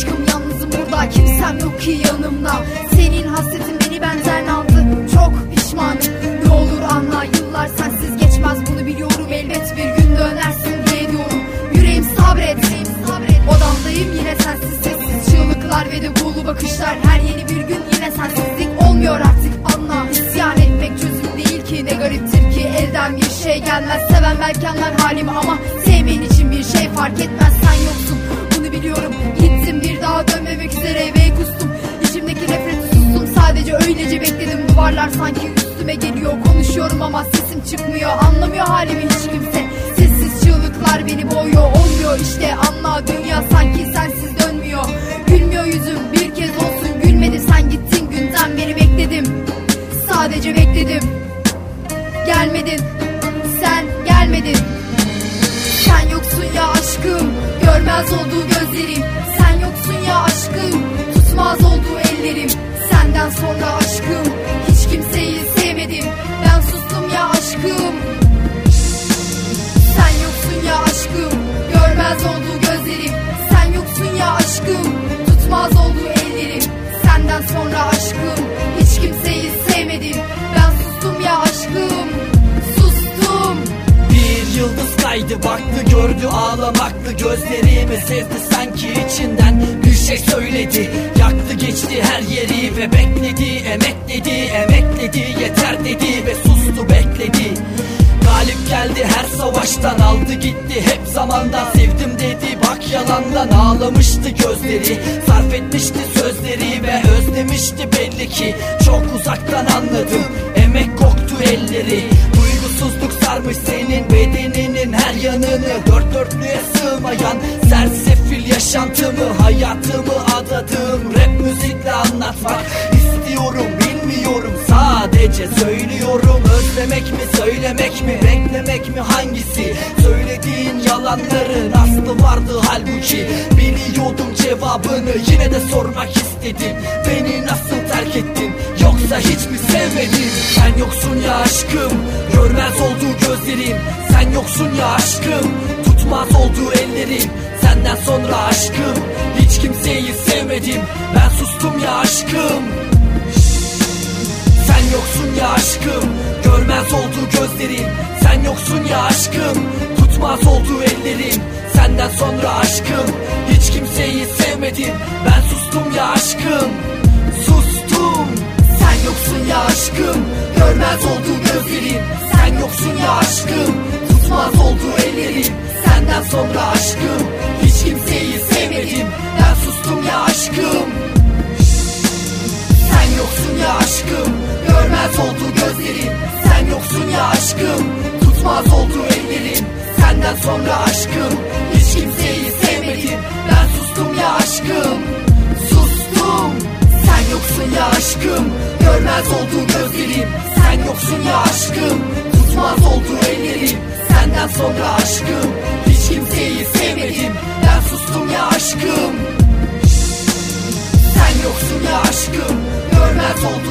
aşkım yalnızım burada kimsem yok ki yanımda. Senin hasretin beni benden aldı çok pişmanım Ne olur anla yıllar sensiz geçmez. Bunu biliyorum Elbet bir gün dönersin diye diyorum. Yüreğim sabret, sabret. Odamdayım yine sensiz sessiz. Çığlıklar ve de buğulu bakışlar. Her yeni bir gün yine sensizlik olmuyor artık. Anla İsyan etmek çözüm değil ki. Ne gariptir ki elden bir şey gelmez. Seven belki anlar halimi ama sevmeyen için bir şey fark etmez. Sen yoksun bunu biliyorum Daha dönmemek üzere eve kustum. İçimdeki nefreti sustum. Sadece öylece bekledim. Duvarlar sanki üstüme geliyor. Konuşuyorum ama sesim çıkmıyor. Anlamıyor halimi hiç kimse. Sessiz çığlıklar beni boğuyor. Olmuyor işte. Anla dünya sanki sensiz dönmüyor. Gülmüyor yüzüm. Bir kez olsun gülmedi. Sen gittin günden beri bekledim. Sadece bekledim. Gelmedin. Sen gelmedin. Sen yoksun ya aşkım. Görmez oldu gözlerim Ya aşkım. Tutmaz oldu ellerim. Senden sonra aşkım. Hiç kimseyi sevmedim. Ben sustum ya aşkım. Sen yoksun ya aşkım. Görmez oldu gözlerim. Sen yoksun ya aşkım. Tutmaz oldu ellerim. Senden sonra aşkım. Hiç kimseyi sevmedim. Ben sustum ya aşkım. Sustum. Bir yıldız kaydı baktı gördü ağlamaklı gözlerimi Sezdi sanki içinden. bir şey söyledi. Yaktı geçti her yeri ve bekledi Emekledi emekledi yeter dedi ve sustu bekledi. Galip geldi her savaştan aldı gitti hep zamandan Sevdim dedi. Bak yalandan ağlamıştı gözleri Sarf etmişti sözleri ve özlemişti belli ki. Çok uzaktan anladım emek koktu elleri. Duygusuzluk sarmış senin bedeninin her yanını Dört dörtlüğe sığmayan yaşantımı Hayatımı adadığım rap müzikle anlatmak istiyorum bilmiyorum. Sadece söylüyorum özlemek mi söylemek mi beklemek mi hangisi? Söylediğin yalanların aslı vardı halbuki. Biliyordum cevabını yine de sormak istedim. Beni nasıl terk ettin yoksa hiç mi sevmedin? Sen yoksun ya aşkım görmez oldu gözlerim. Sen yoksun ya aşkım tutmaz oldu ellerim Senden sonra aşkım. Hiç kimseyi sevmedim. Ben sustum ya aşkım. Sen yoksun ya aşkım. Görmez oldu gözlerim. Sen yoksun ya aşkım. Tutmaz oldu ellerim. Senden sonra aşkım. Hiç kimseyi sevmedim. Ben sustum ya aşkım. Sustum. Sen yoksun ya aşkım. Görmez oldu gözlerim. Sen yoksun ya aşkım aşkım. Tutmaz oldu ellerim. Senden sonra aşkım. Hiç kimseyi sevmedim. Ben sustum ya aşkım. Sustum. Sen yoksun ya aşkım. Görmez oldu gözlerim. Sen yoksun ya aşkım. Tutmaz oldu ellerim. Senden sonra aşkım. Hiç kimseyi sevmedim. Ben sustum ya aşkım. Sen yoksun ya aşkım. Görmez oldu